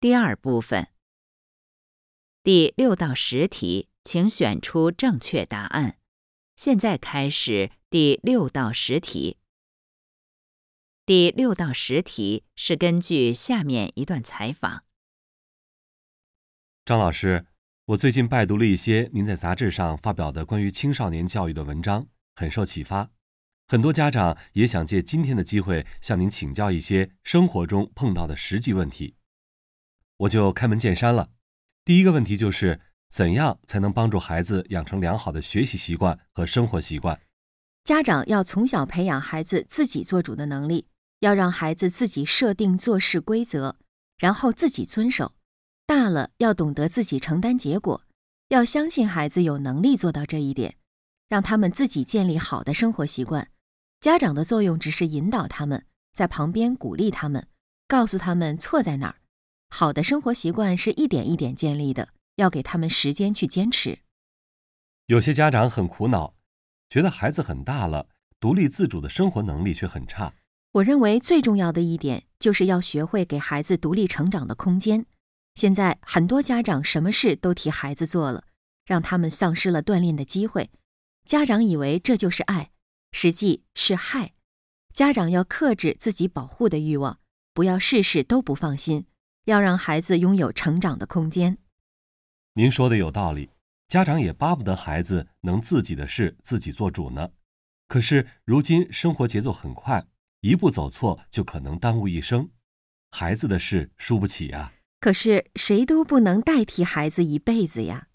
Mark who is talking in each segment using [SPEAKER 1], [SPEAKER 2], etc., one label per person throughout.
[SPEAKER 1] 第二部分，第六到十题，请选出正确答案。现在开始第六到十题。第六到十题是根据下面一段采访。
[SPEAKER 2] 张老师，我最近拜读了一些您在杂志上发表的关于青少年教育的文章，很受启发。很多家长也想借今天的机会向您请教一些生活中碰到的实际问题。我就开门见山了，第一个问题就是怎样才能帮助孩子养成良好的学习习惯和生活习惯？
[SPEAKER 3] 家长要从小培养孩子自己做主的能力，要让孩子自己设定做事规则，然后自己遵守。大了要懂得自己承担结果，要相信孩子有能力做到这一点，让他们自己建立好的生活习惯。家长的作用只是引导他们，在旁边鼓励他们，告诉他们错在哪儿。好的生活习惯是一点一点建立的，要给他们时间去坚持。
[SPEAKER 2] 有些家长很苦恼，觉得孩子很大了，独立自主的生活能力却很差。
[SPEAKER 3] 我认为最重要的一点就是要学会给孩子独立成长的空间。现在很多家长什么事都替孩子做了，让他们丧失了锻炼的机会。家长以为这就是爱，实际是害。家长要克制自己保护的欲望，不要事事都不放心。要让孩子拥有成长的空间。
[SPEAKER 2] 您说的有道理，家长也巴不得孩子能自己的事自己做主呢。可是如今生活节奏很快，一步走错就可能耽误一生，孩子的事输不起呀。
[SPEAKER 3] 可是谁都不能代替孩子一辈子呀。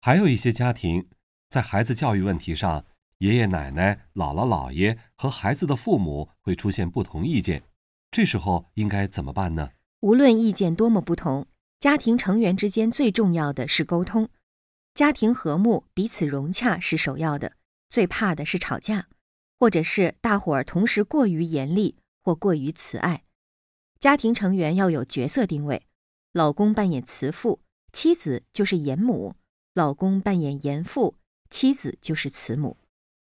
[SPEAKER 2] 还有一些家庭在孩子教育问题上，爷爷奶奶、姥姥姥爷和孩子的父母会出现不同意见，这时候应该怎么办呢？
[SPEAKER 3] 无论意见多么不同，家庭成员之间最重要的是沟通，家庭和睦、彼此融洽是首要的。最怕的是吵架，或者是大伙儿同时过于严厉或过于慈爱。家庭成员要有角色定位，老公扮演慈父，妻子就是严母；老公扮演严父，妻子就是慈母。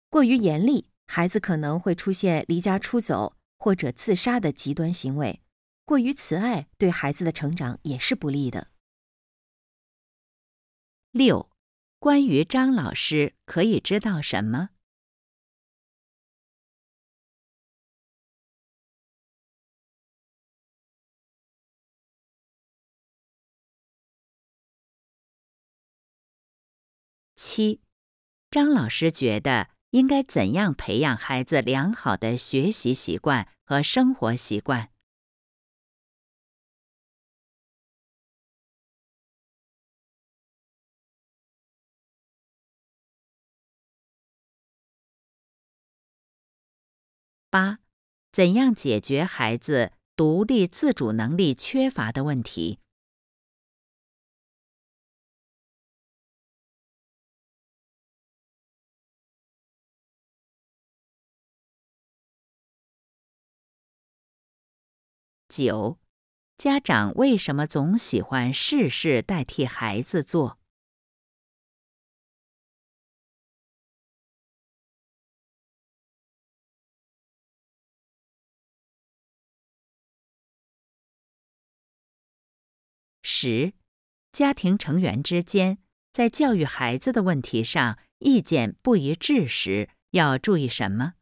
[SPEAKER 3] 过于严厉，孩子可能会出现离家出走或者自杀的极端行为。过于慈爱对孩子的成长也是不利的。
[SPEAKER 1] 六，关于张老师可以知道什么？七，张老师觉得应该怎样培养孩子良好的学习习惯和生活习惯？八，怎样解决孩子独立自主能力缺乏的问题？九，家长为什么总喜欢事事代替孩子做？十，家庭成员之间在教育孩子的问题上意见不一致时，要注意什么？